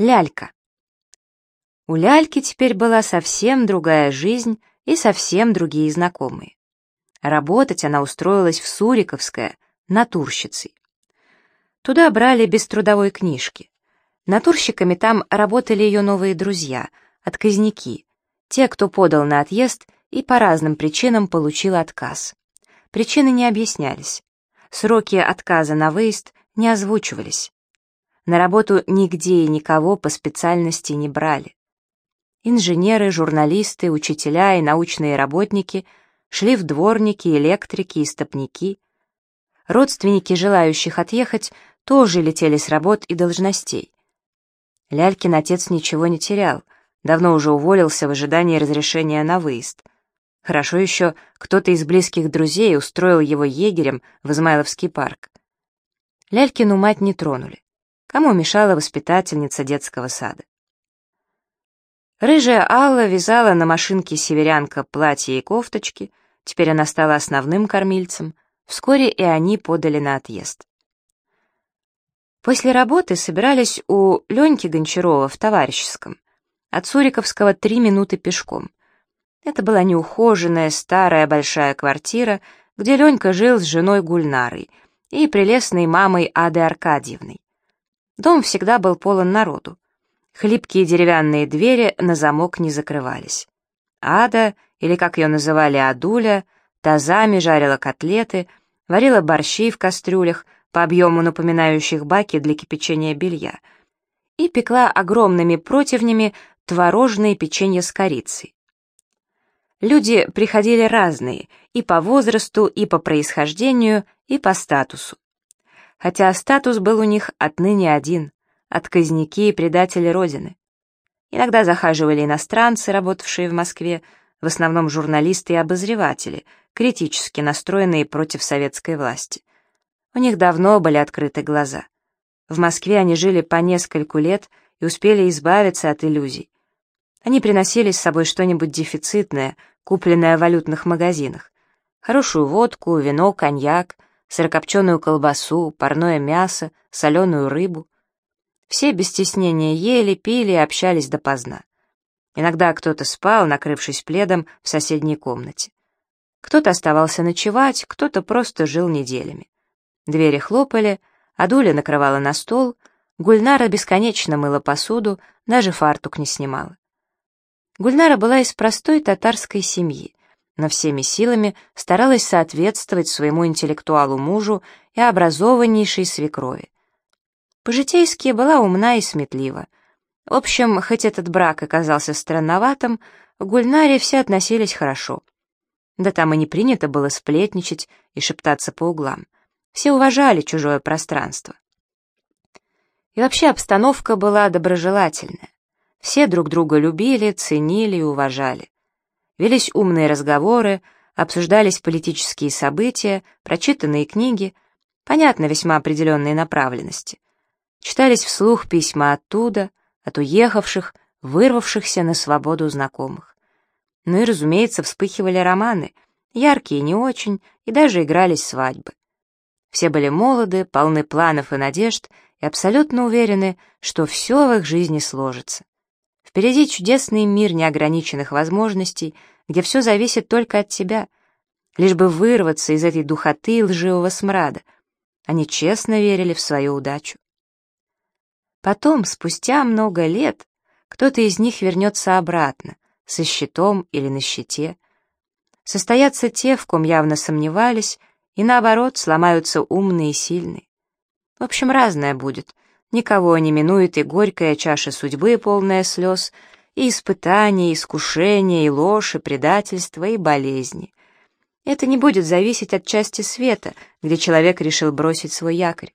Лялька. У Ляльки теперь была совсем другая жизнь и совсем другие знакомые. Работать она устроилась в Суриковское, натурщицей. Туда брали без трудовой книжки. Натурщиками там работали ее новые друзья, отказники, те, кто подал на отъезд и по разным причинам получил отказ. Причины не объяснялись. Сроки отказа на выезд не озвучивались. На работу нигде и никого по специальности не брали. Инженеры, журналисты, учителя и научные работники шли в дворники, электрики и стопники. Родственники желающих отъехать тоже летели с работ и должностей. Лялькин отец ничего не терял, давно уже уволился в ожидании разрешения на выезд. Хорошо еще кто-то из близких друзей устроил его егерем в Измайловский парк. Лялькину мать не тронули. Кому мешала воспитательница детского сада? Рыжая Алла вязала на машинке северянка платье и кофточки, теперь она стала основным кормильцем, вскоре и они подали на отъезд. После работы собирались у Леньки Гончарова в товарищеском, от Суриковского три минуты пешком. Это была неухоженная старая большая квартира, где Ленька жил с женой Гульнарой и прелестной мамой Ады Аркадьевной. Дом всегда был полон народу. Хлипкие деревянные двери на замок не закрывались. Ада, или как ее называли Адуля, тазами жарила котлеты, варила борщи в кастрюлях, по объему напоминающих баки для кипячения белья, и пекла огромными противнями творожные печенье с корицей. Люди приходили разные, и по возрасту, и по происхождению, и по статусу. Хотя статус был у них отныне один отказники и предатели Родины. Иногда захаживали иностранцы, работавшие в Москве, в основном журналисты и обозреватели, критически настроенные против советской власти. У них давно были открыты глаза. В Москве они жили по нескольку лет и успели избавиться от иллюзий. Они приносили с собой что-нибудь дефицитное, купленное в валютных магазинах. Хорошую водку, вино, коньяк, сырокопченую колбасу, парное мясо, соленую рыбу. Все без стеснения ели, пили и общались допоздна. Иногда кто-то спал, накрывшись пледом в соседней комнате. Кто-то оставался ночевать, кто-то просто жил неделями. Двери хлопали, Адуля накрывала на стол, Гульнара бесконечно мыла посуду, даже фартук не снимала. Гульнара была из простой татарской семьи, но всеми силами старалась соответствовать своему интеллектуалу мужу и образованнейшей свекрови. По-житейски была умна и сметлива. В общем, хоть этот брак оказался странноватым, в Гульнаре все относились хорошо. Да там и не принято было сплетничать и шептаться по углам. Все уважали чужое пространство. И вообще обстановка была доброжелательная. Все друг друга любили, ценили и уважали. Велись умные разговоры, обсуждались политические события, прочитанные книги, понятно весьма определенные направленности — Читались вслух письма оттуда, от уехавших, вырвавшихся на свободу знакомых. Ну и, разумеется, вспыхивали романы, яркие не очень, и даже игрались свадьбы. Все были молоды, полны планов и надежд, и абсолютно уверены, что все в их жизни сложится. Впереди чудесный мир неограниченных возможностей, где все зависит только от тебя, лишь бы вырваться из этой духоты и лживого смрада. Они честно верили в свою удачу. Потом, спустя много лет, кто-то из них вернется обратно, со щитом или на щите. Состоятся те, в ком явно сомневались, и наоборот сломаются умные и сильные. В общем, разное будет. Никого не минует и горькая чаша судьбы, полная слез, и испытания, и искушения, и ложь, и предательства, и болезни. Это не будет зависеть от части света, где человек решил бросить свой якорь.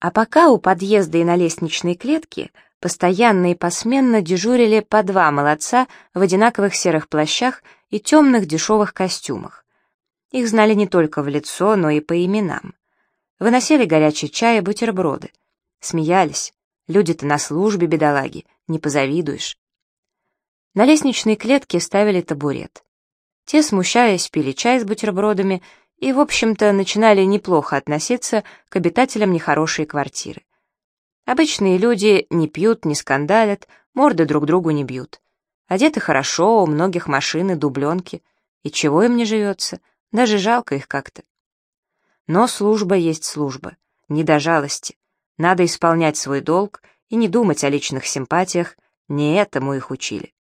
А пока у подъезда и на лестничной клетке постоянно и посменно дежурили по два молодца в одинаковых серых плащах и темных дешевых костюмах. Их знали не только в лицо, но и по именам. Выносили горячий чай и бутерброды. Смеялись. Люди-то на службе, бедолаги, не позавидуешь. На лестничной клетке ставили табурет. Те, смущаясь, пили чай с бутербродами и, в общем-то, начинали неплохо относиться к обитателям нехорошей квартиры. Обычные люди не пьют, не скандалят, морды друг другу не бьют. Одеты хорошо, у многих машины, дубленки. И чего им не живется, даже жалко их как-то. Но служба есть служба, не до жалости. Надо исполнять свой долг и не думать о личных симпатиях, не этому их учили.